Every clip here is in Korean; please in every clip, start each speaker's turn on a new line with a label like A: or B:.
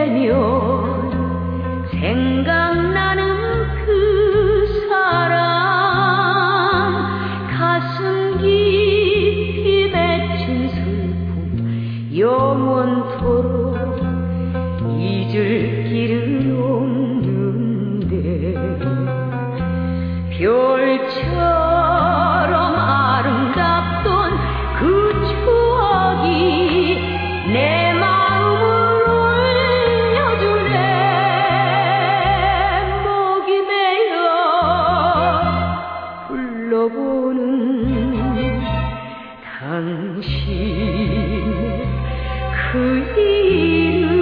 A: Señor, 흘려보는 당신의 그 이름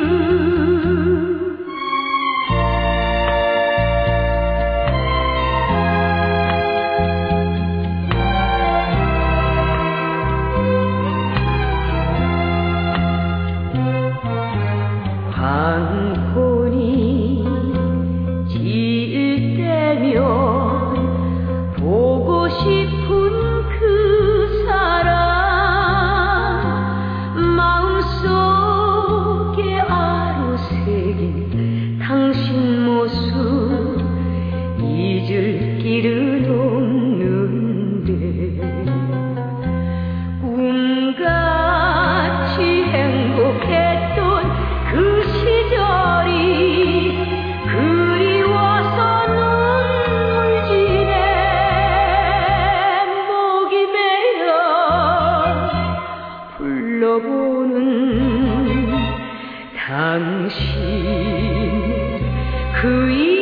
A: 광고 당신 그